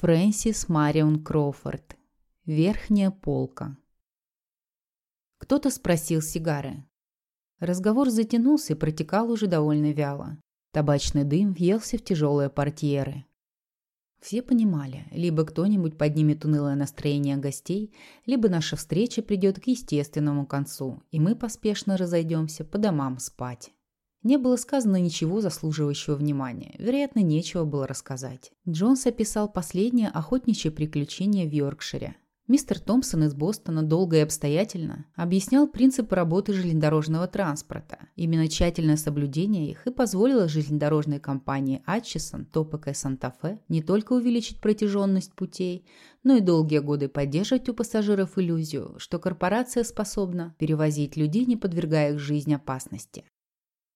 Фрэнсис Марион Кроуфорд. Верхняя полка. Кто-то спросил сигары. Разговор затянулся и протекал уже довольно вяло. Табачный дым въелся в тяжелые портьеры. Все понимали, либо кто-нибудь поднимет унылое настроение гостей, либо наша встреча придет к естественному концу, и мы поспешно разойдемся по домам спать. Не было сказано ничего заслуживающего внимания. Вероятно, нечего было рассказать. Джонс описал последнее охотничье приключение в Йоркшире. Мистер Томпсон из Бостона долго и обстоятельно объяснял принципы работы железнодорожного транспорта. Именно тщательное соблюдение их и позволило железнодорожной компании Атчисон, Топек и Санта-Фе не только увеличить протяженность путей, но и долгие годы поддерживать у пассажиров иллюзию, что корпорация способна перевозить людей, не подвергая их жизни опасности.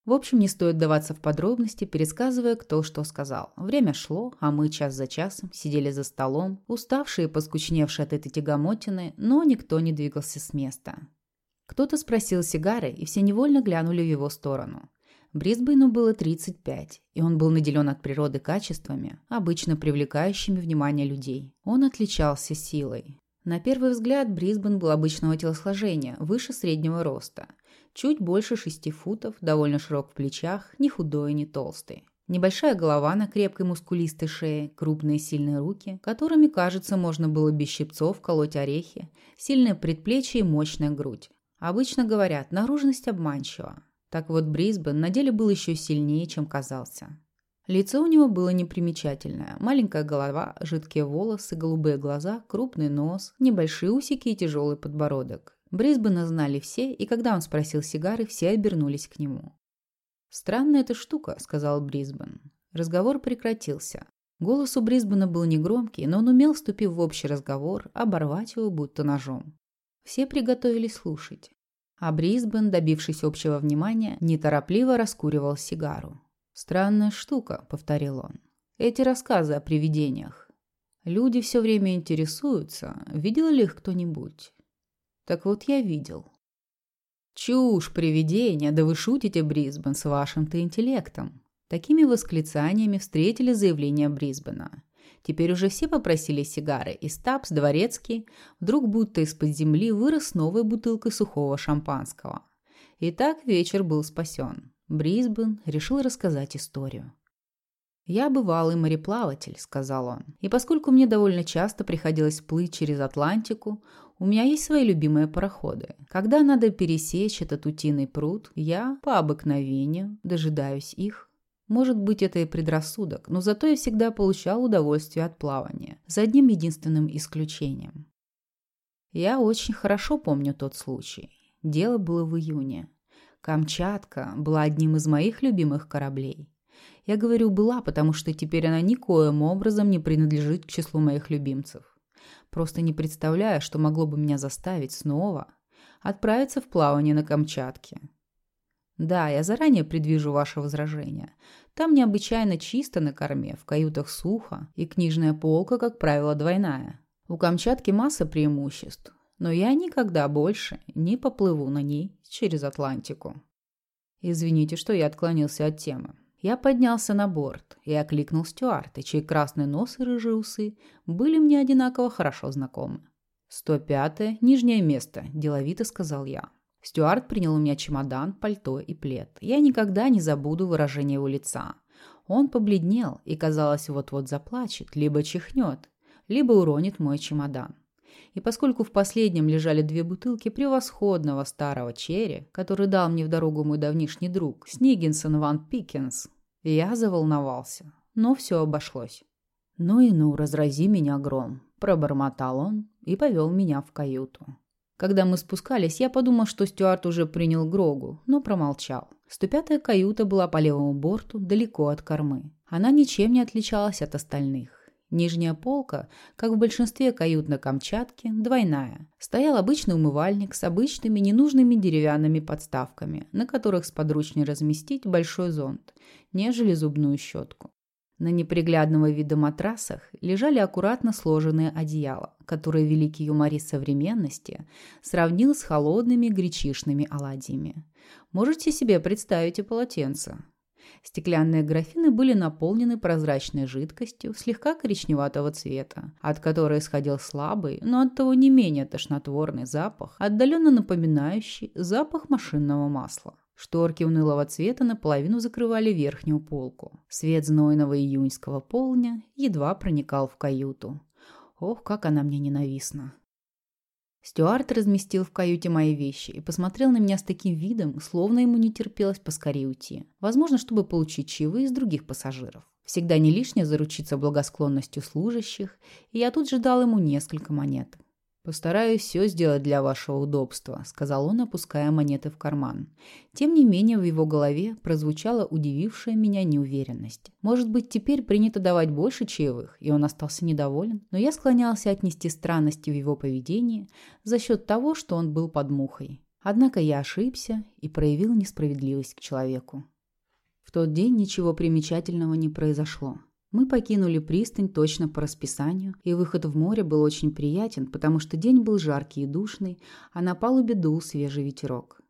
В общем, не стоит даваться в подробности, пересказывая, кто что сказал. Время шло, а мы час за часом сидели за столом, уставшие и поскучневшие от этой тягомотины, но никто не двигался с места. Кто-то спросил сигары, и все невольно глянули в его сторону. Брисбейну было 35, и он был наделен от природы качествами, обычно привлекающими внимание людей. Он отличался силой. На первый взгляд Брисбен был обычного телосложения, выше среднего роста – Чуть больше шести футов, довольно широк в плечах, ни худой, ни толстый. Небольшая голова на крепкой мускулистой шее, крупные сильные руки, которыми, кажется, можно было без щипцов колоть орехи, сильное предплечье и мощная грудь. Обычно говорят, наружность обманчива. Так вот, Брисбен на деле был еще сильнее, чем казался. Лицо у него было непримечательное. Маленькая голова, жидкие волосы, голубые глаза, крупный нос, небольшие усики и тяжелый подбородок. Брисбена знали все, и когда он спросил сигары, все обернулись к нему. «Странная эта штука», — сказал Брисбен. Разговор прекратился. Голос у Брисбена был негромкий, но он умел, вступив в общий разговор, оборвать его будто ножом. Все приготовились слушать. А Брисбен, добившись общего внимания, неторопливо раскуривал сигару. «Странная штука», — повторил он. «Эти рассказы о привидениях. Люди все время интересуются, видел ли их кто-нибудь. Так вот я видел. Чушь, привидения, да вы шутите, Брисбен, с вашим-то интеллектом. Такими восклицаниями встретили заявление Брисбена. Теперь уже все попросили сигары, и Стабс, Дворецкий, вдруг будто из-под земли вырос новой бутылкой сухого шампанского. И так вечер был спасен. Брисбен решил рассказать историю. «Я бывалый мореплаватель», — сказал он. «И поскольку мне довольно часто приходилось плыть через Атлантику, у меня есть свои любимые пароходы. Когда надо пересечь этот утиный пруд, я, по обыкновению, дожидаюсь их. Может быть, это и предрассудок, но зато я всегда получал удовольствие от плавания, за одним единственным исключением. Я очень хорошо помню тот случай. Дело было в июне. Камчатка была одним из моих любимых кораблей. Я говорю «была», потому что теперь она никоим образом не принадлежит к числу моих любимцев. Просто не представляю, что могло бы меня заставить снова отправиться в плавание на Камчатке. Да, я заранее предвижу ваше возражение. Там необычайно чисто на корме, в каютах сухо, и книжная полка, как правило, двойная. У Камчатки масса преимуществ, но я никогда больше не поплыву на ней через Атлантику. Извините, что я отклонился от темы. Я поднялся на борт и окликнул стюарта, чей красный нос и рыжие усы были мне одинаково хорошо знакомы. «Сто пятое, нижнее место», – деловито сказал я. Стюарт принял у меня чемодан, пальто и плед. Я никогда не забуду выражение его лица. Он побледнел и, казалось, вот-вот заплачет, либо чихнет, либо уронит мой чемодан. И поскольку в последнем лежали две бутылки превосходного старого черри, который дал мне в дорогу мой давнишний друг, Снигинсон Ван Пикенс, я заволновался, но все обошлось. «Ну и ну, разрази меня гром», – пробормотал он и повел меня в каюту. Когда мы спускались, я подумал, что Стюарт уже принял Грогу, но промолчал. 105-я каюта была по левому борту, далеко от кормы. Она ничем не отличалась от остальных. Нижняя полка, как в большинстве кают на Камчатке, двойная. Стоял обычный умывальник с обычными ненужными деревянными подставками, на которых сподручнее разместить большой зонт, нежели зубную щетку. На неприглядного вида матрасах лежали аккуратно сложенные одеяла, которые великий юморист современности сравнил с холодными гречишными оладьями. Можете себе представить и полотенце. Стеклянные графины были наполнены прозрачной жидкостью слегка коричневатого цвета, от которой исходил слабый, но оттого не менее тошнотворный запах, отдаленно напоминающий запах машинного масла. Шторки унылого цвета наполовину закрывали верхнюю полку. Свет знойного июньского полдня едва проникал в каюту. Ох, как она мне ненавистна. Стюарт разместил в каюте мои вещи и посмотрел на меня с таким видом, словно ему не терпелось поскорее уйти. Возможно, чтобы получить чаевые из других пассажиров. Всегда не лишнее заручиться благосклонностью служащих, и я тут же дал ему несколько монет. «Постараюсь все сделать для вашего удобства», — сказал он, опуская монеты в карман. Тем не менее, в его голове прозвучала удивившая меня неуверенность. Может быть, теперь принято давать больше чаевых, и он остался недоволен? Но я склонялся отнести странности в его поведении за счет того, что он был под мухой. Однако я ошибся и проявил несправедливость к человеку. В тот день ничего примечательного не произошло. Мы покинули пристань точно по расписанию, и выход в море был очень приятен, потому что день был жаркий и душный, а на палубе дул свежий ветерок.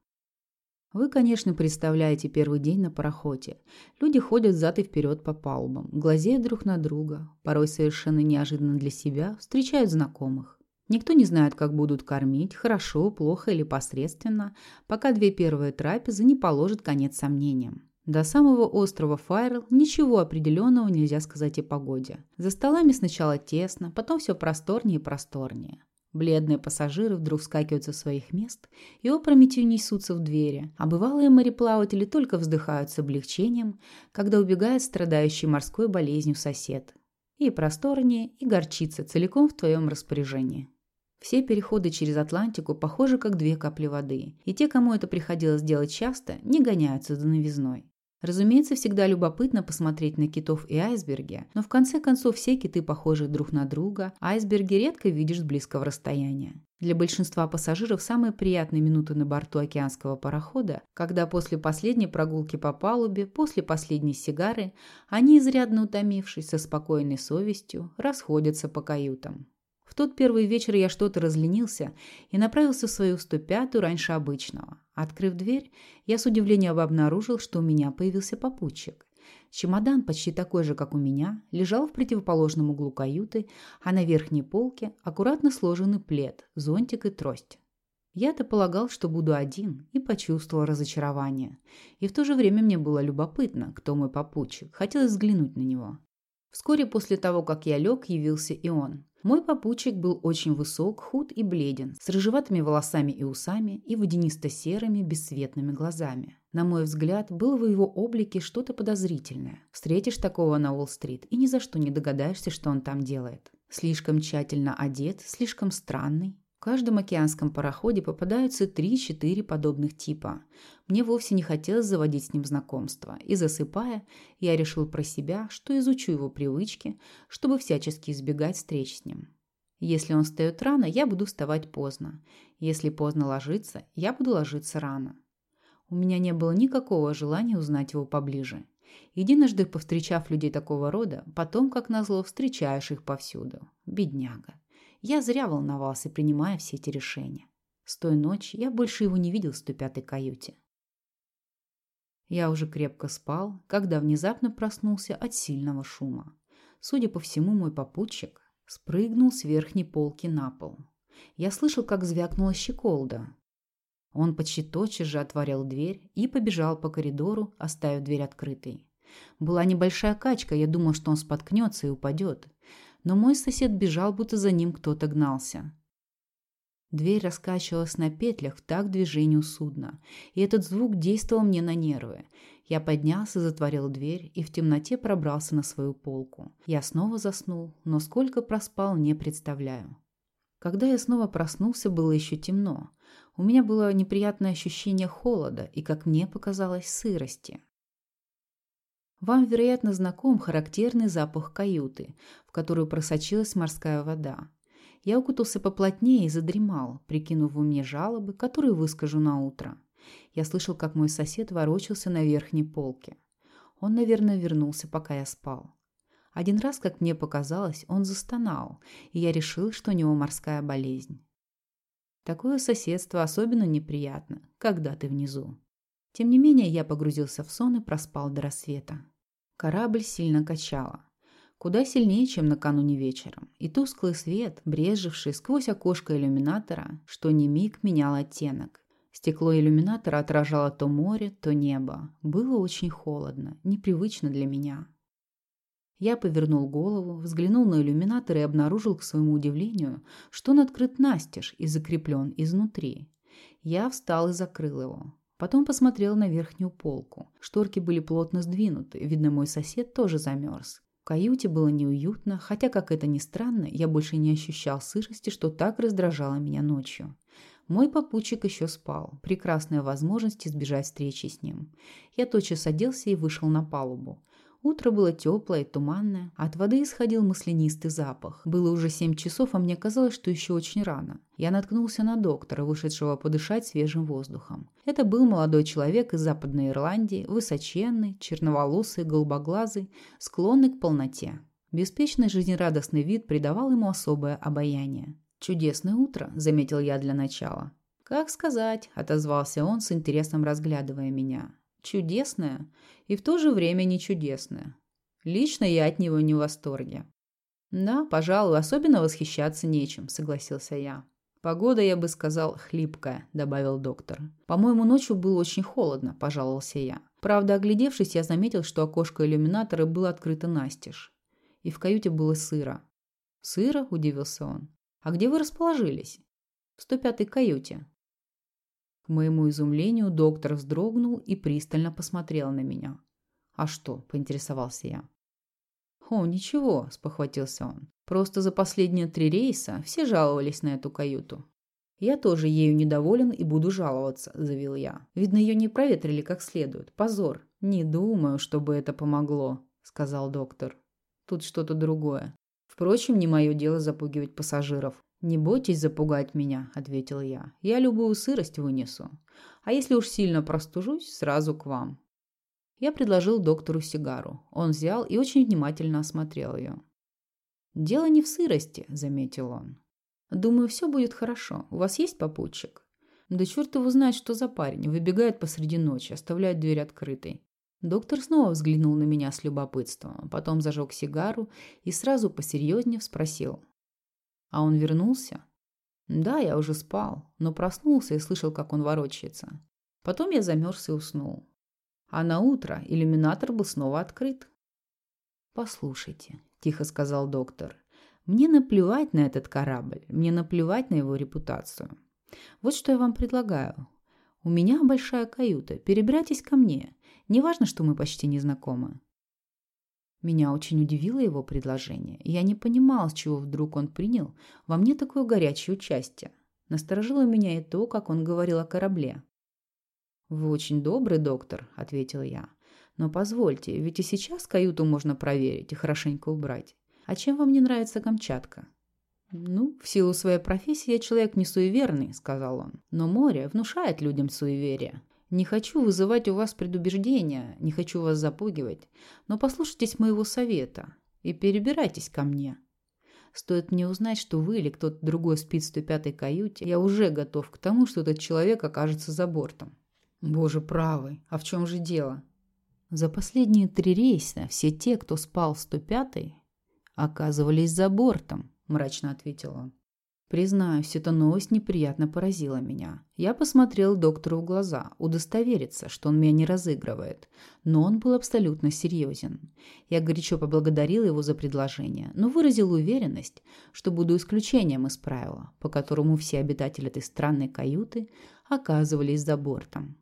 Вы, конечно, представляете первый день на пароходе. Люди ходят зад и вперед по палубам, глазеют друг на друга, порой совершенно неожиданно для себя, встречают знакомых. Никто не знает, как будут кормить, хорошо, плохо или посредственно, пока две первые трапезы не положат конец сомнениям. До самого острова Файрл ничего определенного нельзя сказать о погоде. За столами сначала тесно, потом все просторнее и просторнее. Бледные пассажиры вдруг скакивают со своих мест и опрометью несутся в двери, а бывалые мореплаватели только вздыхают с облегчением, когда убегает страдающий морской болезнью сосед. И просторнее, и горчица целиком в твоем распоряжении. Все переходы через Атлантику похожи как две капли воды, и те, кому это приходилось делать часто, не гоняются за новизной. Разумеется, всегда любопытно посмотреть на китов и айсберги, но в конце концов все киты похожи друг на друга, а айсберги редко видишь с близкого расстояния. Для большинства пассажиров самые приятные минуты на борту океанского парохода, когда после последней прогулки по палубе, после последней сигары, они, изрядно утомившись со спокойной совестью, расходятся по каютам. Тот первый вечер я что-то разленился и направился в свою 105-ю раньше обычного. Открыв дверь, я с удивлением обнаружил, что у меня появился попутчик. Чемодан, почти такой же, как у меня, лежал в противоположном углу каюты, а на верхней полке аккуратно сложенный плед, зонтик и трость. Я-то полагал, что буду один, и почувствовал разочарование. И в то же время мне было любопытно, кто мой попутчик. Хотелось взглянуть на него. Вскоре после того, как я лег, явился и он. Мой попутчик был очень высок, худ и бледен, с рыжеватыми волосами и усами и водянисто-серыми бесцветными глазами. На мой взгляд, было в его облике что-то подозрительное. Встретишь такого на Уолл-стрит и ни за что не догадаешься, что он там делает. Слишком тщательно одет, слишком странный, каждом океанском пароходе попадаются 3-4 подобных типа. Мне вовсе не хотелось заводить с ним знакомство, и засыпая, я решил про себя, что изучу его привычки, чтобы всячески избегать встреч с ним. Если он встает рано, я буду вставать поздно. Если поздно ложиться, я буду ложиться рано. У меня не было никакого желания узнать его поближе. Единожды повстречав людей такого рода, потом, как назло, встречаешь их повсюду. Бедняга. Я зря волновался, принимая все эти решения. С той ночи я больше его не видел в 105-й каюте. Я уже крепко спал, когда внезапно проснулся от сильного шума. Судя по всему, мой попутчик спрыгнул с верхней полки на пол. Я слышал, как звякнула щеколда. Он почти тотчас же отворил дверь и побежал по коридору, оставив дверь открытой. Была небольшая качка, я думал, что он споткнется и упадет но мой сосед бежал, будто за ним кто-то гнался. Дверь раскачивалась на петлях в такт движению судна, и этот звук действовал мне на нервы. Я поднялся, затворил дверь и в темноте пробрался на свою полку. Я снова заснул, но сколько проспал, не представляю. Когда я снова проснулся, было еще темно. У меня было неприятное ощущение холода и, как мне показалось, сырости. Вам, вероятно, знаком характерный запах каюты, в которую просочилась морская вода. Я укутался поплотнее и задремал, прикинув в уме жалобы, которые выскажу на утро. Я слышал, как мой сосед ворочался на верхней полке. Он, наверное, вернулся, пока я спал. Один раз, как мне показалось, он застонал, и я решил, что у него морская болезнь. Такое соседство особенно неприятно, когда ты внизу. Тем не менее, я погрузился в сон и проспал до рассвета. Корабль сильно качало. Куда сильнее, чем накануне вечером. И тусклый свет, брежевший сквозь окошко иллюминатора, что не миг менял оттенок. Стекло иллюминатора отражало то море, то небо. Было очень холодно, непривычно для меня. Я повернул голову, взглянул на иллюминатор и обнаружил, к своему удивлению, что он открыт настежь и закреплен изнутри. Я встал и закрыл его. Потом посмотрел на верхнюю полку. Шторки были плотно сдвинуты, видно, мой сосед тоже замерз. В каюте было неуютно, хотя, как это ни странно, я больше не ощущал сырости, что так раздражало меня ночью. Мой попутчик еще спал. Прекрасная возможность избежать встречи с ним. Я тотчас оделся и вышел на палубу. Утро было теплое туманное, от воды исходил маслянистый запах. Было уже семь часов, а мне казалось, что еще очень рано. Я наткнулся на доктора, вышедшего подышать свежим воздухом. Это был молодой человек из Западной Ирландии, высоченный, черноволосый, голубоглазый, склонный к полноте. Беспечный жизнерадостный вид придавал ему особое обаяние. «Чудесное утро», — заметил я для начала. «Как сказать», — отозвался он с интересом разглядывая меня чудесное и в то же время не чудесное. Лично я от него не в восторге. Да, пожалуй, особенно восхищаться нечем, согласился я. Погода, я бы сказал, хлипкая, добавил доктор. По-моему, ночью было очень холодно, пожаловался я. Правда, оглядевшись, я заметил, что окошко иллюминатора было открыто настежь. И в каюте было сыро. Сыро? удивился он. А где вы расположились? В 105-й каюте. К моему изумлению доктор вздрогнул и пристально посмотрел на меня. «А что?» – поинтересовался я. «О, ничего», – спохватился он. «Просто за последние три рейса все жаловались на эту каюту». «Я тоже ею недоволен и буду жаловаться», – заявил я. «Видно, ее не проветрили как следует. Позор». «Не думаю, чтобы это помогло», – сказал доктор. «Тут что-то другое. Впрочем, не мое дело запугивать пассажиров. «Не бойтесь запугать меня», — ответил я. «Я любую сырость вынесу. А если уж сильно простужусь, сразу к вам». Я предложил доктору сигару. Он взял и очень внимательно осмотрел ее. «Дело не в сырости», — заметил он. «Думаю, все будет хорошо. У вас есть попутчик?» «Да черт его знает, что за парень. Выбегает посреди ночи, оставляет дверь открытой». Доктор снова взглянул на меня с любопытством, потом зажег сигару и сразу посерьезнее спросил. А он вернулся? Да, я уже спал, но проснулся и слышал, как он ворочается. Потом я замерз и уснул. А на утро иллюминатор был снова открыт. «Послушайте», – тихо сказал доктор, – «мне наплевать на этот корабль, мне наплевать на его репутацию. Вот что я вам предлагаю. У меня большая каюта, перебирайтесь ко мне. Неважно, что мы почти не знакомы. Меня очень удивило его предложение. Я не понимал, с чего вдруг он принял во мне такое горячее участие. Насторожило меня и то, как он говорил о корабле. «Вы очень добрый доктор», — ответил я. «Но позвольте, ведь и сейчас каюту можно проверить и хорошенько убрать. А чем вам не нравится Камчатка?» «Ну, в силу своей профессии я человек не суеверный», — сказал он. «Но море внушает людям суеверие. Не хочу вызывать у вас предубеждения, не хочу вас запугивать, но послушайтесь моего совета и перебирайтесь ко мне. Стоит мне узнать, что вы или кто-то другой спит в 105-й каюте, я уже готов к тому, что этот человек окажется за бортом. Боже правый, а в чем же дело? За последние три рейса все те, кто спал в 105-й, оказывались за бортом, мрачно ответил он. Признаюсь, эта новость неприятно поразила меня. Я посмотрел доктору в глаза, удостовериться, что он меня не разыгрывает. Но он был абсолютно серьезен. Я горячо поблагодарил его за предложение, но выразил уверенность, что буду исключением из правила, по которому все обитатели этой странной каюты оказывались за бортом.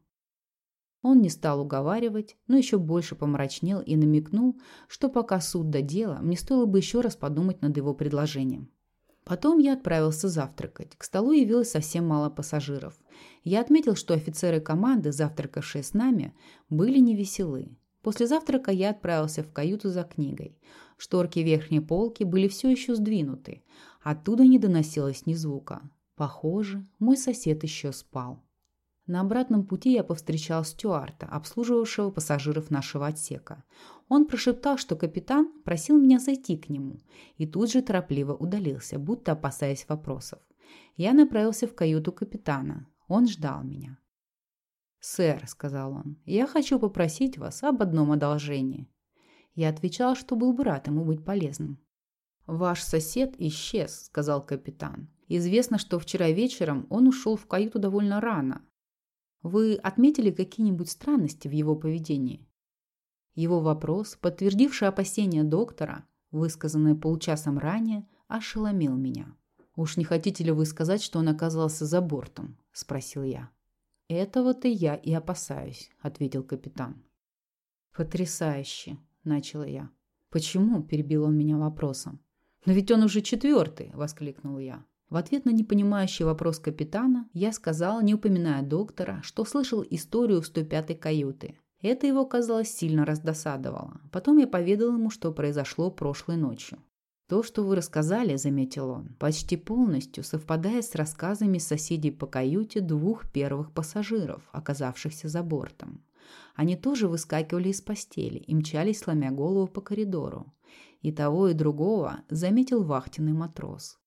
Он не стал уговаривать, но еще больше помрачнел и намекнул, что пока суд до дела, мне стоило бы еще раз подумать над его предложением. Потом я отправился завтракать. К столу явилось совсем мало пассажиров. Я отметил, что офицеры команды, завтракавшие с нами, были невеселы. После завтрака я отправился в каюту за книгой. Шторки верхней полки были все еще сдвинуты. Оттуда не доносилось ни звука. Похоже, мой сосед еще спал. На обратном пути я повстречал стюарта, обслуживавшего пассажиров нашего отсека. Он прошептал, что капитан просил меня зайти к нему, и тут же торопливо удалился, будто опасаясь вопросов. Я направился в каюту капитана. Он ждал меня. «Сэр», — сказал он, — «я хочу попросить вас об одном одолжении». Я отвечал, что был бы рад ему быть полезным. «Ваш сосед исчез», — сказал капитан. «Известно, что вчера вечером он ушел в каюту довольно рано. Вы отметили какие-нибудь странности в его поведении?» Его вопрос, подтвердивший опасения доктора, высказанные полчасом ранее, ошеломил меня. «Уж не хотите ли вы сказать, что он оказался за бортом?» – спросил я. «Этого-то я и опасаюсь», – ответил капитан. «Потрясающе!» – начала я. «Почему?» – перебил он меня вопросом. «Но ведь он уже четвертый!» – воскликнул я. В ответ на непонимающий вопрос капитана я сказал, не упоминая доктора, что слышал историю в 105-й каюты. Это его, казалось, сильно раздосадовало. Потом я поведал ему, что произошло прошлой ночью. «То, что вы рассказали, — заметил он, — почти полностью совпадает с рассказами соседей по каюте двух первых пассажиров, оказавшихся за бортом. Они тоже выскакивали из постели и мчались, сломя голову по коридору. И того, и другого заметил вахтенный матрос.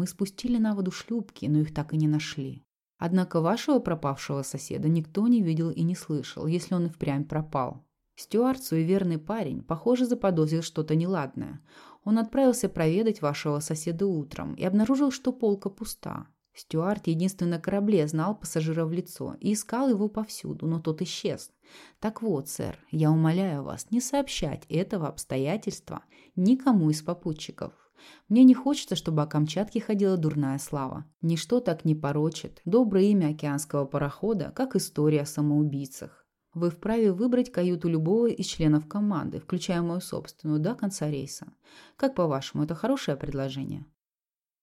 Мы спустили на воду шлюпки, но их так и не нашли. Однако вашего пропавшего соседа никто не видел и не слышал, если он и впрямь пропал. Стюарт, суеверный парень, похоже, заподозрил что-то неладное. Он отправился проведать вашего соседа утром и обнаружил, что полка пуста. Стюарт единственно на корабле знал пассажира в лицо и искал его повсюду, но тот исчез. Так вот, сэр, я умоляю вас не сообщать этого обстоятельства никому из попутчиков. Мне не хочется, чтобы о Камчатке ходила дурная слава. Ничто так не порочит доброе имя океанского парохода, как история о самоубийцах. Вы вправе выбрать каюту любого из членов команды, включая мою собственную, до конца рейса. Как по-вашему, это хорошее предложение?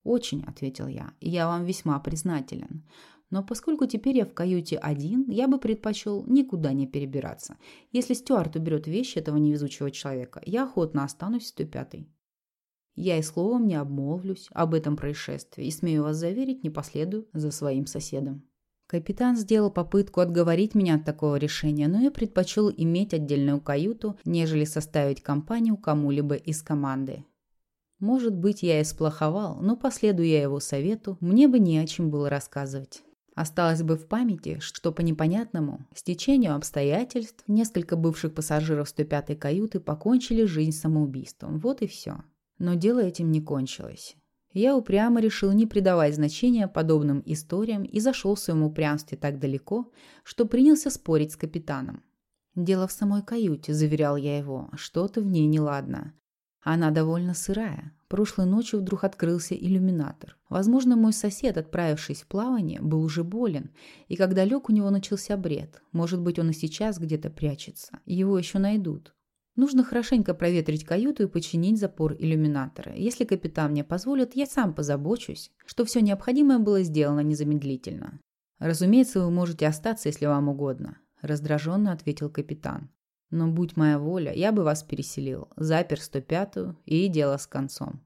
«Очень», — ответил я, — «и я вам весьма признателен. Но поскольку теперь я в каюте один, я бы предпочел никуда не перебираться. Если Стюарт уберет вещи этого невезучего человека, я охотно останусь в 105-й. Я и словом не обмолвлюсь об этом происшествии и, смею вас заверить, не последую за своим соседом. Капитан сделал попытку отговорить меня от такого решения, но я предпочел иметь отдельную каюту, нежели составить компанию кому-либо из команды. Может быть, я и сплоховал, но последуя его совету, мне бы не о чем было рассказывать. Осталось бы в памяти, что по непонятному стечению обстоятельств несколько бывших пассажиров 105-й каюты покончили жизнь самоубийством. Вот и все. Но дело этим не кончилось. Я упрямо решил не придавать значения подобным историям и зашел в своем упрямстве так далеко, что принялся спорить с капитаном. «Дело в самой каюте», – заверял я его, – «что-то в ней неладно. Она довольно сырая. Прошлой ночью вдруг открылся иллюминатор. Возможно, мой сосед, отправившись в плавание, был уже болен, и когда лег, у него начался бред. Может быть, он и сейчас где-то прячется. Его еще найдут. Нужно хорошенько проветрить каюту и починить запор иллюминатора. Если капитан мне позволит, я сам позабочусь, что все необходимое было сделано незамедлительно. «Разумеется, вы можете остаться, если вам угодно», – раздраженно ответил капитан. «Но будь моя воля, я бы вас переселил, запер 105-ю и дело с концом».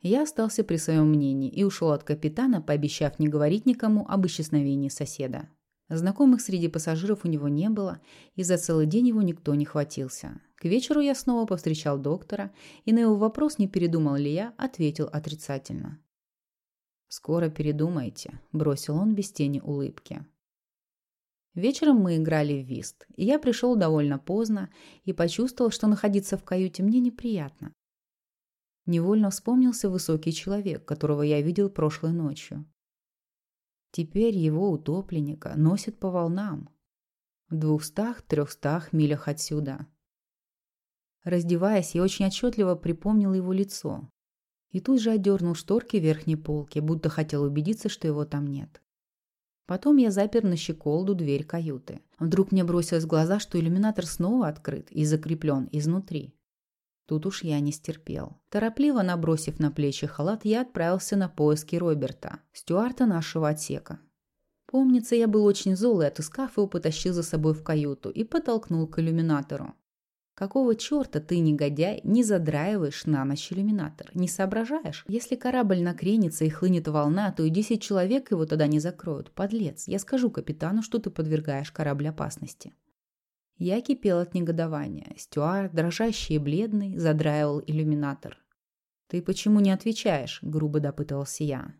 Я остался при своем мнении и ушел от капитана, пообещав не говорить никому об исчезновении соседа. Знакомых среди пассажиров у него не было, и за целый день его никто не хватился. К вечеру я снова повстречал доктора, и на его вопрос, не передумал ли я, ответил отрицательно. «Скоро передумаете», – бросил он без тени улыбки. Вечером мы играли в вист, и я пришел довольно поздно и почувствовал, что находиться в каюте мне неприятно. Невольно вспомнился высокий человек, которого я видел прошлой ночью. Теперь его утопленника носит по волнам. В двухстах-трехстах милях отсюда. Раздеваясь, я очень отчетливо припомнил его лицо. И тут же одернул шторки верхней полки, будто хотел убедиться, что его там нет. Потом я запер на щеколду дверь каюты. Вдруг мне бросилось в глаза, что иллюминатор снова открыт и закреплен изнутри. Тут уж я не стерпел. Торопливо набросив на плечи халат, я отправился на поиски Роберта, стюарта нашего отсека. Помнится, я был очень зол и, отыскав его, потащил за собой в каюту и подтолкнул к иллюминатору. Какого черта ты, негодяй, не задраиваешь на ночь иллюминатор? Не соображаешь? Если корабль накренится и хлынет волна, то и десять человек его тогда не закроют. Подлец, я скажу капитану, что ты подвергаешь корабль опасности. Я кипел от негодования. Стюарт, дрожащий и бледный, задраивал иллюминатор. «Ты почему не отвечаешь?» – грубо допытывался я.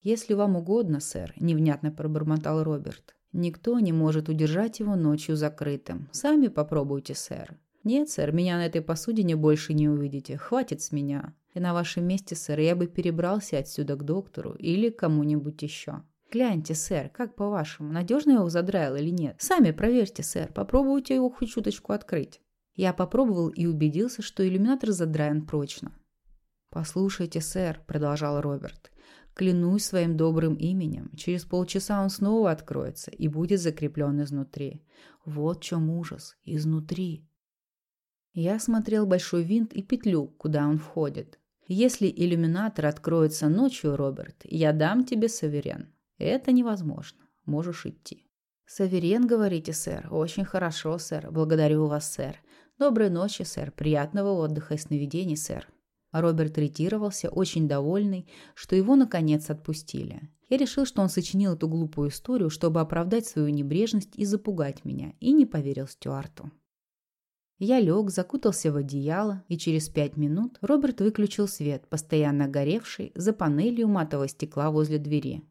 «Если вам угодно, сэр», – невнятно пробормотал Роберт. Никто не может удержать его ночью закрытым. Сами попробуйте, сэр. Нет, сэр, меня на этой посудине больше не увидите. Хватит с меня. И на вашем месте, сэр, я бы перебрался отсюда к доктору или кому-нибудь еще. Гляньте, сэр, как по-вашему, надежно его задраил или нет? Сами проверьте, сэр, попробуйте его хоть чуточку открыть. Я попробовал и убедился, что иллюминатор задраен прочно. «Послушайте, сэр», — продолжал Роберт, — «клянусь своим добрым именем, через полчаса он снова откроется и будет закреплен изнутри. Вот в чем ужас. Изнутри». Я смотрел большой винт и петлю, куда он входит. «Если иллюминатор откроется ночью, Роберт, я дам тебе саверен. Это невозможно. Можешь идти». «Саверен, говорите, сэр? Очень хорошо, сэр. Благодарю вас, сэр. Доброй ночи, сэр. Приятного отдыха и сновидений, сэр». Роберт ретировался, очень довольный, что его наконец отпустили. Я решил, что он сочинил эту глупую историю, чтобы оправдать свою небрежность и запугать меня, и не поверил Стюарту. Я лег, закутался в одеяло, и через пять минут Роберт выключил свет, постоянно горевший, за панелью матового стекла возле двери.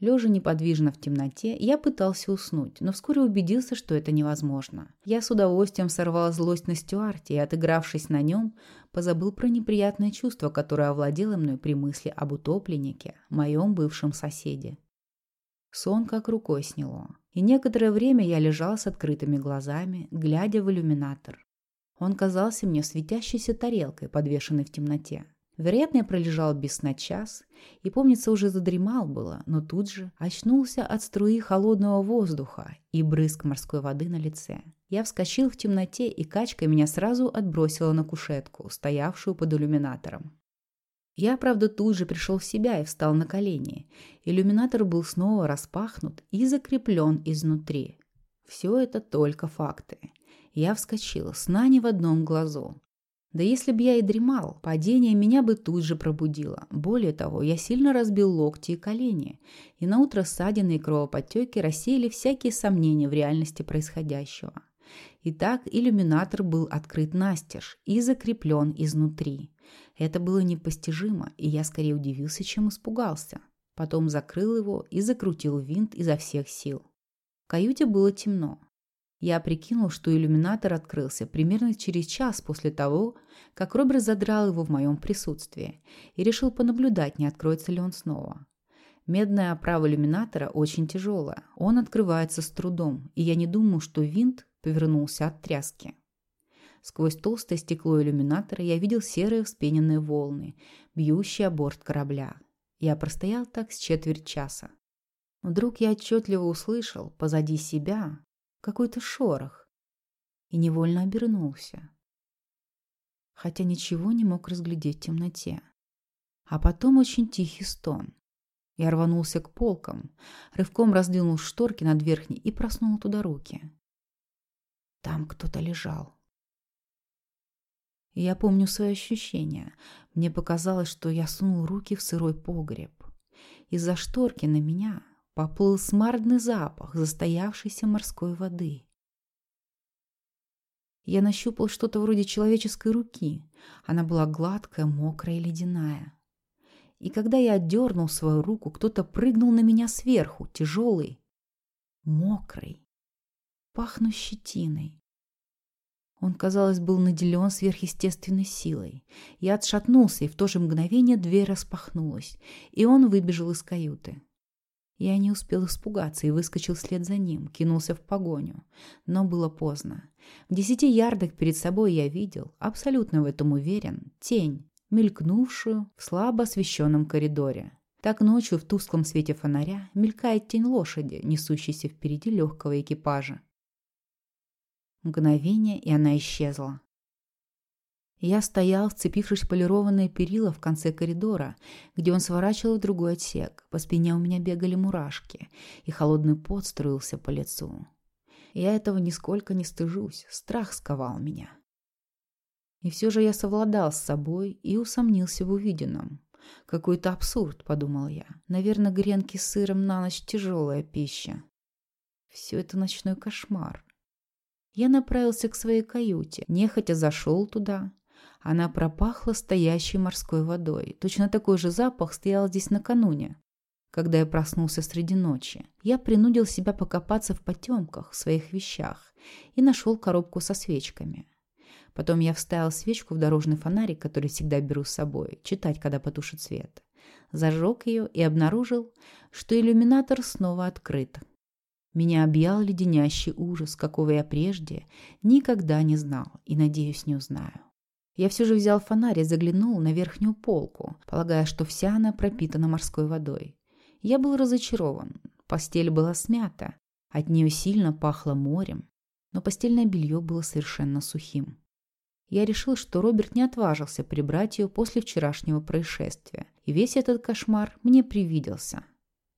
Лежа неподвижно в темноте, я пытался уснуть, но вскоре убедился, что это невозможно. Я с удовольствием сорвал злость на Стюарте и, отыгравшись на нем, позабыл про неприятное чувство, которое овладело мной при мысли об утопленнике, моем бывшем соседе. Сон как рукой сняло, и некоторое время я лежал с открытыми глазами, глядя в иллюминатор. Он казался мне светящейся тарелкой, подвешенной в темноте. Вероятно, я пролежал без сна час и, помнится, уже задремал было, но тут же очнулся от струи холодного воздуха и брызг морской воды на лице. Я вскочил в темноте, и качка меня сразу отбросила на кушетку, стоявшую под иллюминатором. Я, правда, тут же пришел в себя и встал на колени. Иллюминатор был снова распахнут и закреплен изнутри. Все это только факты. Я вскочил, сна не в одном глазу. Да если бы я и дремал, падение меня бы тут же пробудило. Более того, я сильно разбил локти и колени, и наутро ссадины и кровоподтеки рассеяли всякие сомнения в реальности происходящего. Итак, иллюминатор был открыт настежь и закреплен изнутри. Это было непостижимо, и я скорее удивился, чем испугался. Потом закрыл его и закрутил винт изо всех сил. В каюте было темно. Я прикинул, что иллюминатор открылся примерно через час после того, как Роберт задрал его в моем присутствии, и решил понаблюдать, не откроется ли он снова. Медная оправа иллюминатора очень тяжелая, он открывается с трудом, и я не думаю, что винт повернулся от тряски. Сквозь толстое стекло иллюминатора я видел серые вспененные волны, бьющие о борт корабля. Я простоял так с четверть часа. Вдруг я отчетливо услышал позади себя какой-то шорох и невольно обернулся, хотя ничего не мог разглядеть в темноте. А потом очень тихий стон. Я рванулся к полкам, рывком раздвинул шторки над верхней и проснул туда руки. Там кто-то лежал. я помню свои ощущения. Мне показалось, что я сунул руки в сырой погреб. Из-за шторки на меня поплыл смардный запах застоявшейся морской воды. Я нащупал что-то вроде человеческой руки. Она была гладкая, мокрая и ледяная. И когда я отдернул свою руку, кто-то прыгнул на меня сверху, тяжелый, мокрый, пахнущий щетиной. Он, казалось, был наделен сверхъестественной силой. Я отшатнулся, и в то же мгновение дверь распахнулась, и он выбежал из каюты. Я не успел испугаться и выскочил вслед за ним, кинулся в погоню. Но было поздно. В десяти ярдах перед собой я видел, абсолютно в этом уверен, тень, мелькнувшую в слабо освещенном коридоре. Так ночью в тусклом свете фонаря мелькает тень лошади, несущейся впереди легкого экипажа. Мгновение, и она исчезла. Я стоял, вцепившись в полированные перила в конце коридора, где он сворачивал в другой отсек. По спине у меня бегали мурашки, и холодный пот струился по лицу. Я этого нисколько не стыжусь, страх сковал меня. И все же я совладал с собой и усомнился в увиденном. «Какой-то абсурд», — подумал я. «Наверное, гренки с сыром на ночь тяжелая пища. Все это ночной кошмар». Я направился к своей каюте, нехотя зашел туда, она пропахла стоящей морской водой. Точно такой же запах стоял здесь накануне. когда я проснулся среди ночи. Я принудил себя покопаться в потемках, в своих вещах, и нашел коробку со свечками. Потом я вставил свечку в дорожный фонарик, который всегда беру с собой, читать, когда потушит свет. Зажег ее и обнаружил, что иллюминатор снова открыт. Меня объял леденящий ужас, какого я прежде никогда не знал и, надеюсь, не узнаю. Я все же взял фонарь и заглянул на верхнюю полку, полагая, что вся она пропитана морской водой. Я был разочарован. Постель была смята, от нее сильно пахло морем, но постельное белье было совершенно сухим. Я решил, что Роберт не отважился прибрать ее после вчерашнего происшествия, и весь этот кошмар мне привиделся.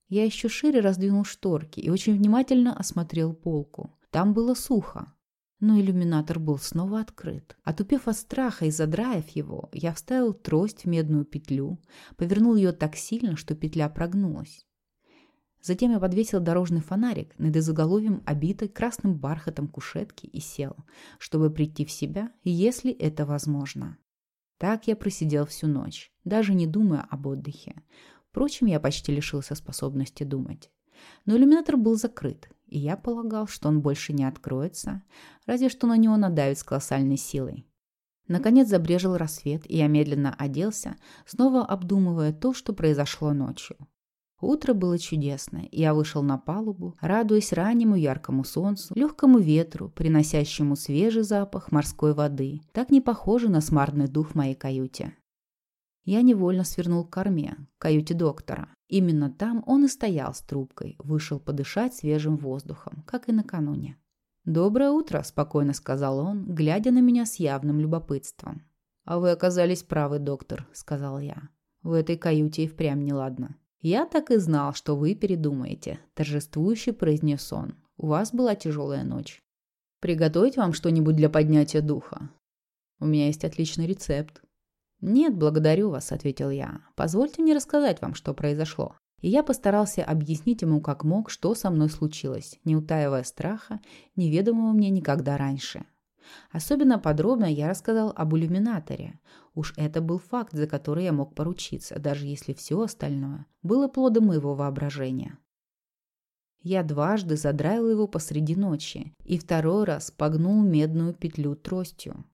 Я еще шире раздвинул шторки и очень внимательно осмотрел полку. Там было сухо, но иллюминатор был снова открыт. Отупев от страха и задраив его, я вставил трость в медную петлю, повернул ее так сильно, что петля прогнулась. Затем я подвесил дорожный фонарик над изголовьем обитой красным бархатом кушетки и сел, чтобы прийти в себя, если это возможно. Так я просидел всю ночь, даже не думая об отдыхе. Впрочем, я почти лишился способности думать. Но иллюминатор был закрыт, и я полагал, что он больше не откроется, разве что на него надавит с колоссальной силой. Наконец забрежил рассвет, и я медленно оделся, снова обдумывая то, что произошло ночью. Утро было чудесное, я вышел на палубу, радуясь раннему яркому солнцу, легкому ветру, приносящему свежий запах морской воды, так не похожий на смардный дух в моей каюте. Я невольно свернул к корме, к каюте доктора. Именно там он и стоял с трубкой, вышел подышать свежим воздухом, как и накануне. «Доброе утро», – спокойно сказал он, глядя на меня с явным любопытством. «А вы оказались правы, доктор», – сказал я. «В этой каюте и впрямь неладно». «Я так и знал, что вы передумаете», – торжествующе произнес он. «У вас была тяжелая ночь. Приготовить вам что-нибудь для поднятия духа? У меня есть отличный рецепт». «Нет, благодарю вас», – ответил я. «Позвольте мне рассказать вам, что произошло». И я постарался объяснить ему как мог, что со мной случилось, не утаивая страха, неведомого мне никогда раньше. Особенно подробно я рассказал об иллюминаторе. Уж это был факт, за который я мог поручиться, даже если все остальное было плодом моего воображения. Я дважды задраил его посреди ночи и второй раз погнул медную петлю тростью.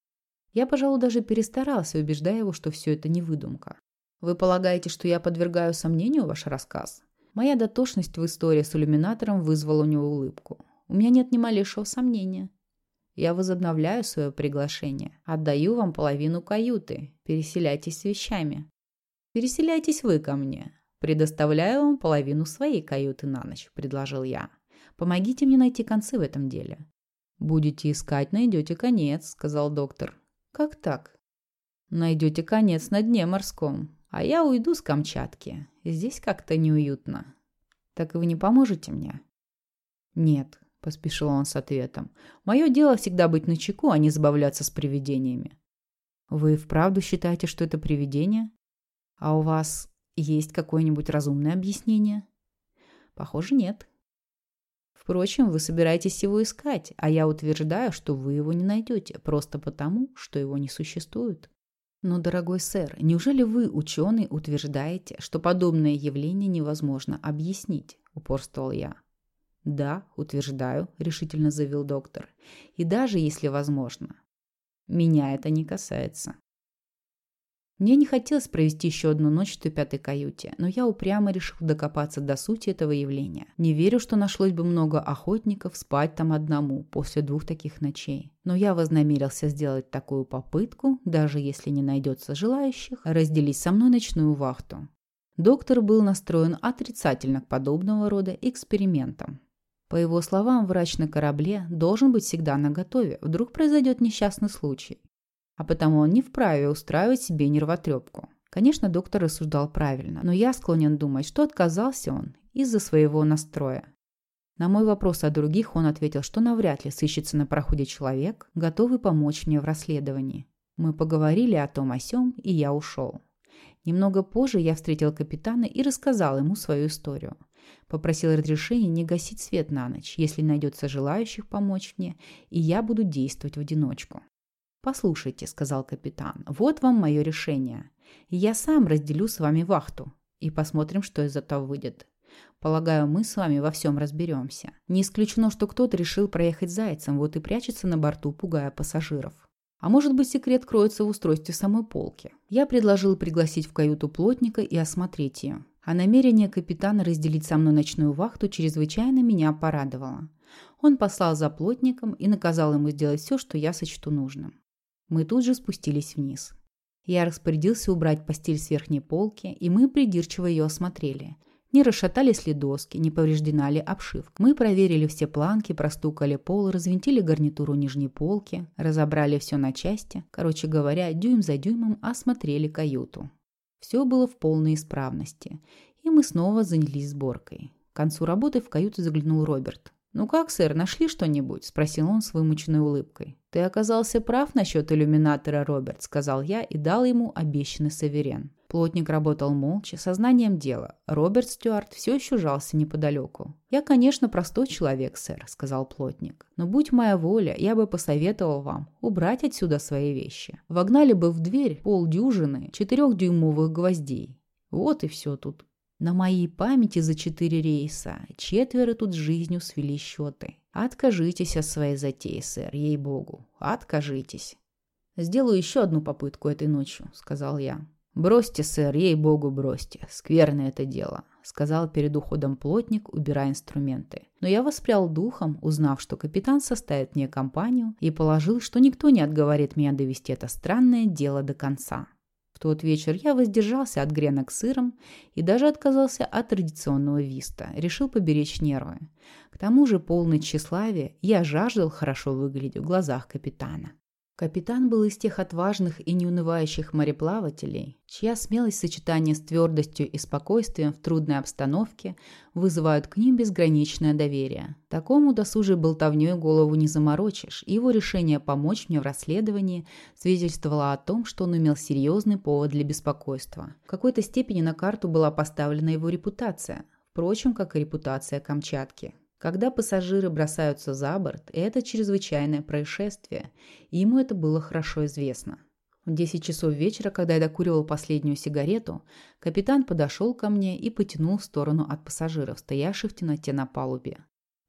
Я, пожалуй, даже перестарался, убеждая его, что все это не выдумка. Вы полагаете, что я подвергаю сомнению ваш рассказ? Моя дотошность в истории с иллюминатором вызвала у него улыбку. У меня нет ни малейшего сомнения. Я возобновляю свое приглашение. Отдаю вам половину каюты. Переселяйтесь с вещами. Переселяйтесь вы ко мне. Предоставляю вам половину своей каюты на ночь, предложил я. Помогите мне найти концы в этом деле. Будете искать, найдете конец, сказал доктор. Как так? Найдете конец на дне морском. А я уйду с Камчатки. Здесь как-то неуютно. Так вы не поможете мне? Нет, поспешил он с ответом. «Мое дело всегда быть начеку, а не забавляться с привидениями». «Вы вправду считаете, что это привидение? А у вас есть какое-нибудь разумное объяснение?» «Похоже, нет». Впрочем, вы собираетесь его искать, а я утверждаю, что вы его не найдете, просто потому, что его не существует. Но, дорогой сэр, неужели вы, ученый, утверждаете, что подобное явление невозможно объяснить? Упорствовал я. «Да, утверждаю», – решительно заявил доктор. «И даже если возможно. Меня это не касается». Мне не хотелось провести еще одну ночь в той пятой каюте, но я упрямо решил докопаться до сути этого явления. Не верю, что нашлось бы много охотников спать там одному после двух таких ночей. Но я вознамерился сделать такую попытку, даже если не найдется желающих, разделить со мной ночную вахту. Доктор был настроен отрицательно к подобного рода экспериментам. По его словам, врач на корабле должен быть всегда наготове, вдруг произойдет несчастный случай. А потому он не вправе устраивать себе нервотрепку. Конечно, доктор рассуждал правильно, но я склонен думать, что отказался он из-за своего настроя. На мой вопрос о других он ответил, что навряд ли сыщется на проходе человек, готовый помочь мне в расследовании. Мы поговорили о том о сём, и я ушел. Немного позже я встретил капитана и рассказал ему свою историю. Попросил разрешения не гасить свет на ночь, если найдется желающих помочь мне, и я буду действовать в одиночку. «Послушайте», — сказал капитан, — «вот вам мое решение. Я сам разделю с вами вахту, и посмотрим, что из этого выйдет. Полагаю, мы с вами во всем разберемся. Не исключено, что кто-то решил проехать зайцем, вот и прячется на борту, пугая пассажиров. А может быть, секрет кроется в устройстве самой полки. Я предложил пригласить в каюту плотника и осмотреть ее. А намерение капитана разделить со мной ночную вахту чрезвычайно меня порадовало. Он послал за плотником и наказал ему сделать все, что я сочту нужным. Мы тут же спустились вниз. Я распорядился убрать постель с верхней полки, и мы придирчиво ее осмотрели. Не расшатались ли доски, не повреждена ли обшивка. Мы проверили все планки, простукали пол, развинтили гарнитуру нижней полки, разобрали все на части. Короче говоря, дюйм за дюймом осмотрели каюту. Все было в полной исправности, и мы снова занялись сборкой. К концу работы в каюту заглянул Роберт. «Ну как, сэр, нашли что-нибудь?» – спросил он с вымученной улыбкой. «Ты оказался прав насчет иллюминатора, Роберт», – сказал я и дал ему обещанный саверен. Плотник работал молча, сознанием дела. Роберт Стюарт все еще жался неподалеку. «Я, конечно, простой человек, сэр», – сказал плотник. «Но будь моя воля, я бы посоветовал вам убрать отсюда свои вещи. Вогнали бы в дверь полдюжины четырехдюймовых гвоздей. Вот и все тут. На моей памяти за четыре рейса четверо тут жизнью свели счеты. Откажитесь от своей затеи, сэр, ей-богу. Откажитесь. Сделаю еще одну попытку этой ночью, сказал я. «Бросьте, сэр, ей-богу, бросьте. Скверное это дело», — сказал перед уходом плотник, убирая инструменты. Но я воспрял духом, узнав, что капитан составит мне компанию, и положил, что никто не отговорит меня довести это странное дело до конца тот вечер я воздержался от гренок с сыром и даже отказался от традиционного виста, решил поберечь нервы. К тому же, полный тщеславия, я жаждал хорошо выглядеть в глазах капитана. Капитан был из тех отважных и неунывающих мореплавателей, чья смелость в с твердостью и спокойствием в трудной обстановке вызывают к ним безграничное доверие. Такому досужей болтовнёй голову не заморочишь, и его решение помочь мне в расследовании свидетельствовало о том, что он имел серьезный повод для беспокойства. В какой-то степени на карту была поставлена его репутация, впрочем, как и репутация Камчатки. Когда пассажиры бросаются за борт, это чрезвычайное происшествие, и ему это было хорошо известно. В 10 часов вечера, когда я докуривал последнюю сигарету, капитан подошел ко мне и потянул в сторону от пассажиров, стоявших в темноте на палубе.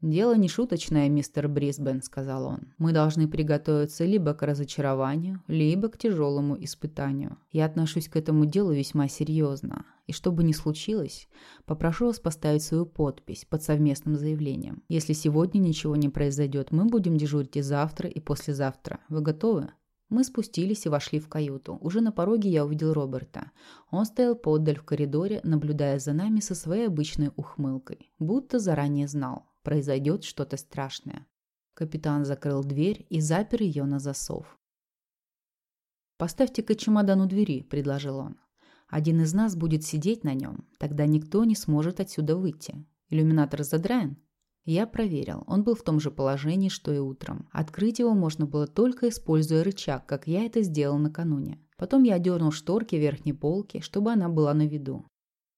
«Дело не шуточное, мистер Брисбен», — сказал он. «Мы должны приготовиться либо к разочарованию, либо к тяжелому испытанию. Я отношусь к этому делу весьма серьезно. И что бы ни случилось, попрошу вас поставить свою подпись под совместным заявлением. Если сегодня ничего не произойдет, мы будем дежурить и завтра, и послезавтра. Вы готовы?» Мы спустились и вошли в каюту. Уже на пороге я увидел Роберта. Он стоял подаль в коридоре, наблюдая за нами со своей обычной ухмылкой. Будто заранее знал произойдет что-то страшное. Капитан закрыл дверь и запер ее на засов. «Поставьте-ка чемодан у двери», – предложил он. «Один из нас будет сидеть на нем, тогда никто не сможет отсюда выйти. Иллюминатор задраен?» Я проверил. Он был в том же положении, что и утром. Открыть его можно было только используя рычаг, как я это сделал накануне. Потом я дернул шторки верхней полки, чтобы она была на виду.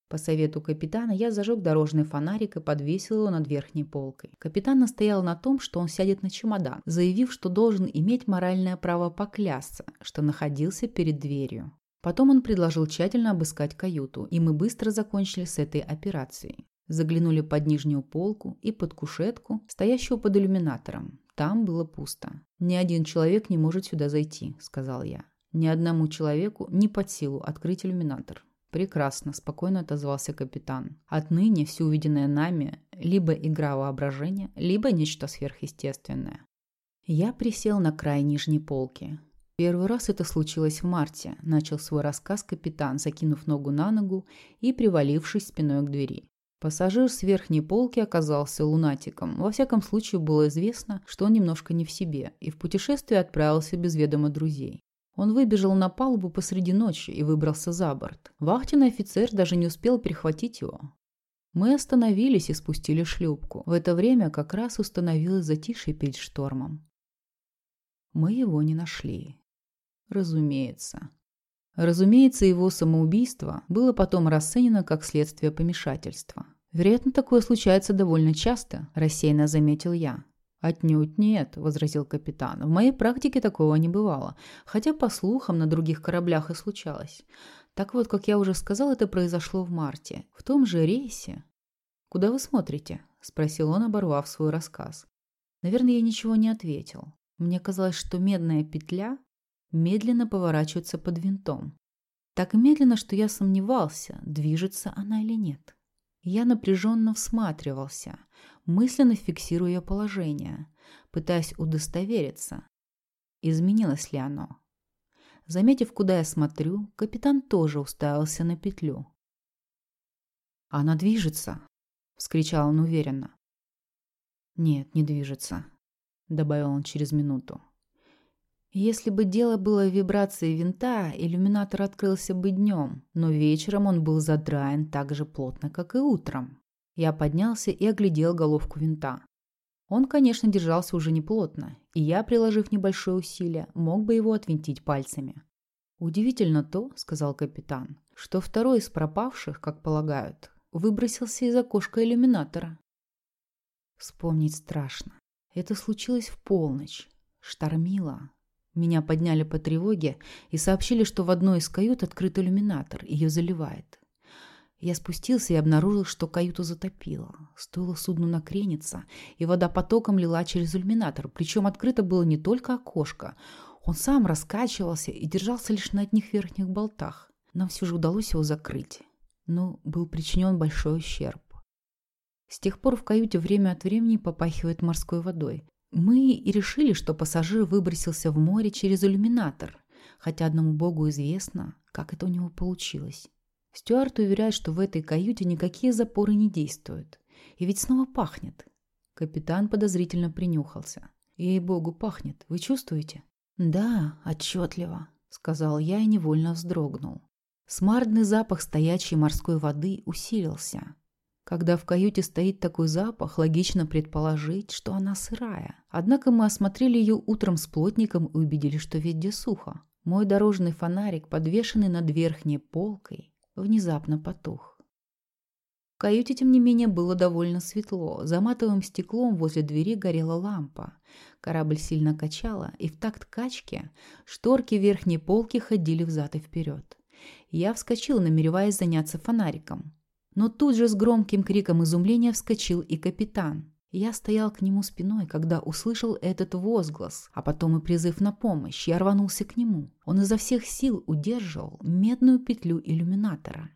По совету капитана я зажег дорожный фонарик и подвесил его над верхней полкой. Капитан настоял на том, что он сядет на чемодан, заявив, что должен иметь моральное право поклясться, что находился перед дверью. Потом он предложил тщательно обыскать каюту, и мы быстро закончили с этой операцией. Заглянули под нижнюю полку и под кушетку, стоящую под иллюминатором. Там было пусто. «Ни один человек не может сюда зайти», — сказал я. «Ни одному человеку не под силу открыть иллюминатор». «Прекрасно», – спокойно отозвался капитан. «Отныне все увиденное нами – либо игра воображения, либо нечто сверхъестественное». Я присел на край нижней полки. Первый раз это случилось в марте, начал свой рассказ капитан, закинув ногу на ногу и привалившись спиной к двери. Пассажир с верхней полки оказался лунатиком. Во всяком случае, было известно, что он немножко не в себе, и в путешествие отправился без ведома друзей. Он выбежал на палубу посреди ночи и выбрался за борт. Вахтенный офицер даже не успел перехватить его. Мы остановились и спустили шлюпку. В это время как раз установилось затишье перед штормом. Мы его не нашли. Разумеется. Разумеется, его самоубийство было потом расценено как следствие помешательства. Вероятно, такое случается довольно часто, рассеянно заметил я. «Отнюдь нет», – возразил капитан. «В моей практике такого не бывало, хотя, по слухам, на других кораблях и случалось. Так вот, как я уже сказал, это произошло в марте. В том же рейсе «Куда вы смотрите?» – спросил он, оборвав свой рассказ. Наверное, я ничего не ответил. Мне казалось, что медная петля медленно поворачивается под винтом. Так медленно, что я сомневался, движется она или нет. Я напряженно всматривался, мысленно фиксируя положение, пытаясь удостовериться, изменилось ли оно. Заметив, куда я смотрю, капитан тоже уставился на петлю. «Она движется!» — вскричал он уверенно. «Нет, не движется», — добавил он через минуту. Если бы дело было в вибрации винта, иллюминатор открылся бы днем, но вечером он был задраен так же плотно, как и утром. Я поднялся и оглядел головку винта. Он, конечно, держался уже неплотно, и я, приложив небольшое усилие, мог бы его отвинтить пальцами. «Удивительно то, — сказал капитан, — что второй из пропавших, как полагают, выбросился из окошка иллюминатора. Вспомнить страшно. Это случилось в полночь. Штормило. Меня подняли по тревоге и сообщили, что в одной из кают открыт иллюминатор, ее заливает. Я спустился и обнаружил, что каюту затопило. Стоило судну накрениться, и вода потоком лила через иллюминатор, причем открыто было не только окошко. Он сам раскачивался и держался лишь на одних верхних болтах. Нам все же удалось его закрыть, но был причинен большой ущерб. С тех пор в каюте время от времени попахивает морской водой. Мы и решили, что пассажир выбросился в море через иллюминатор, хотя одному богу известно, как это у него получилось. Стюарт уверяет, что в этой каюте никакие запоры не действуют. И ведь снова пахнет. Капитан подозрительно принюхался. Ей-богу, пахнет. Вы чувствуете? Да, отчетливо, сказал я и невольно вздрогнул. Смардный запах стоячей морской воды усилился. Когда в каюте стоит такой запах, логично предположить, что она сырая. Однако мы осмотрели ее утром с плотником и убедились, что везде сухо. Мой дорожный фонарик, подвешенный над верхней полкой, внезапно потух. В каюте, тем не менее, было довольно светло. За матовым стеклом возле двери горела лампа. Корабль сильно качало, и в такт качки шторки верхней полки ходили взад и вперед. Я вскочил, намереваясь заняться фонариком. Но тут же с громким криком изумления вскочил и капитан. Я стоял к нему спиной, когда услышал этот возглас, а потом и призыв на помощь. Я рванулся к нему. Он изо всех сил удерживал медную петлю иллюминатора.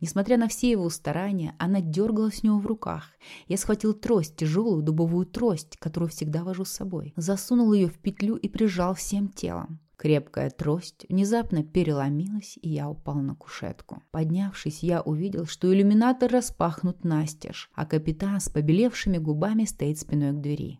Несмотря на все его старания, она дергалась у него в руках. Я схватил трость, тяжелую дубовую трость, которую всегда вожу с собой. Засунул ее в петлю и прижал всем телом. Крепкая трость внезапно переломилась, и я упал на кушетку. Поднявшись, я увидел, что иллюминатор распахнут настежь, а капитан с побелевшими губами стоит спиной к двери.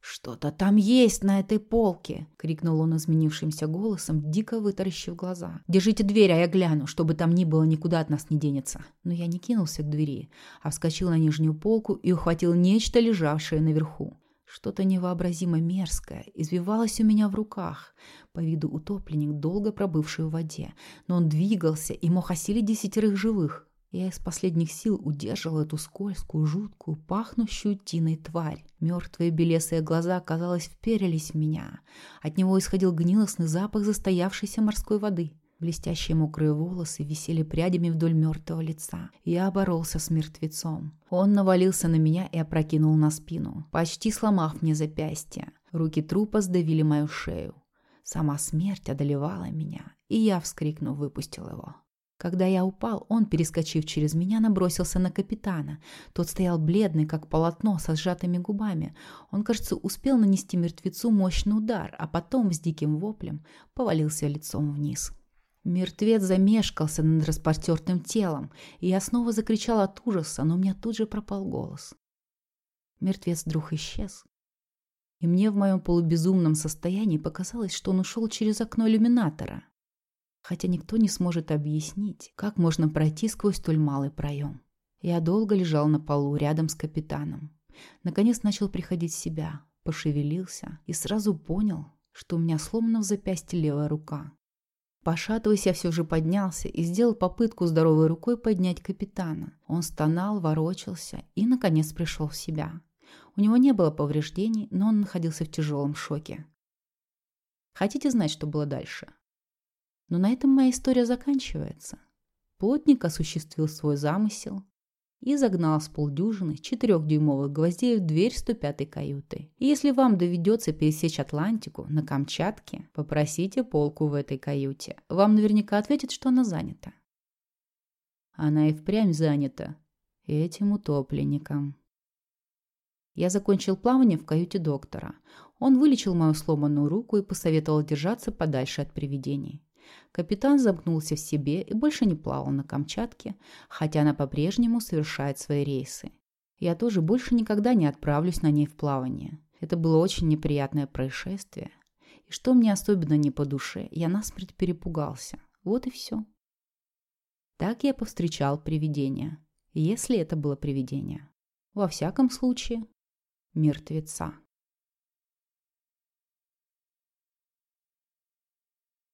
«Что-то там есть на этой полке!» — крикнул он изменившимся голосом, дико вытаращив глаза. «Держите дверь, а я гляну, чтобы там ни было, никуда от нас не денется». Но я не кинулся к двери, а вскочил на нижнюю полку и ухватил нечто, лежавшее наверху. Что-то невообразимо мерзкое извивалось у меня в руках, по виду утопленник, долго пробывший в воде, но он двигался и мог осилить десятерых живых. Я из последних сил удерживал эту скользкую, жуткую, пахнущую тиной тварь. Мертвые белесые глаза, казалось, вперились в меня. От него исходил гнилостный запах застоявшейся морской воды. Блестящие мокрые волосы висели прядями вдоль мертвого лица. Я боролся с мертвецом. Он навалился на меня и опрокинул на спину, почти сломав мне запястье. Руки трупа сдавили мою шею. Сама смерть одолевала меня, и я, вскрикнув, выпустил его. Когда я упал, он, перескочив через меня, набросился на капитана. Тот стоял бледный, как полотно, со сжатыми губами. Он, кажется, успел нанести мертвецу мощный удар, а потом с диким воплем повалился лицом вниз. Мертвец замешкался над распортертым телом, и я снова закричал от ужаса, но у меня тут же пропал голос. Мертвец вдруг исчез. И мне в моем полубезумном состоянии показалось, что он ушел через окно иллюминатора. Хотя никто не сможет объяснить, как можно пройти сквозь столь малый проем. Я долго лежал на полу рядом с капитаном. Наконец начал приходить в себя, пошевелился и сразу понял, что у меня сломана в запястье левая рука. Пошатываясь, я все же поднялся и сделал попытку здоровой рукой поднять капитана. Он стонал, ворочался и, наконец, пришел в себя. У него не было повреждений, но он находился в тяжелом шоке. Хотите знать, что было дальше? Но на этом моя история заканчивается. Плотник осуществил свой замысел. И загнал с полдюжины четырехдюймовых гвоздей в дверь 105-й каюты. И если вам доведется пересечь Атлантику на Камчатке, попросите полку в этой каюте. Вам наверняка ответят, что она занята. Она и впрямь занята. Этим утопленником. Я закончил плавание в каюте доктора. Он вылечил мою сломанную руку и посоветовал держаться подальше от привидений. Капитан замкнулся в себе и больше не плавал на Камчатке, хотя она по-прежнему совершает свои рейсы. Я тоже больше никогда не отправлюсь на ней в плавание. Это было очень неприятное происшествие. И что мне особенно не по душе, я насмерть перепугался. Вот и все. Так я повстречал привидение. Если это было привидение. Во всяком случае, мертвеца.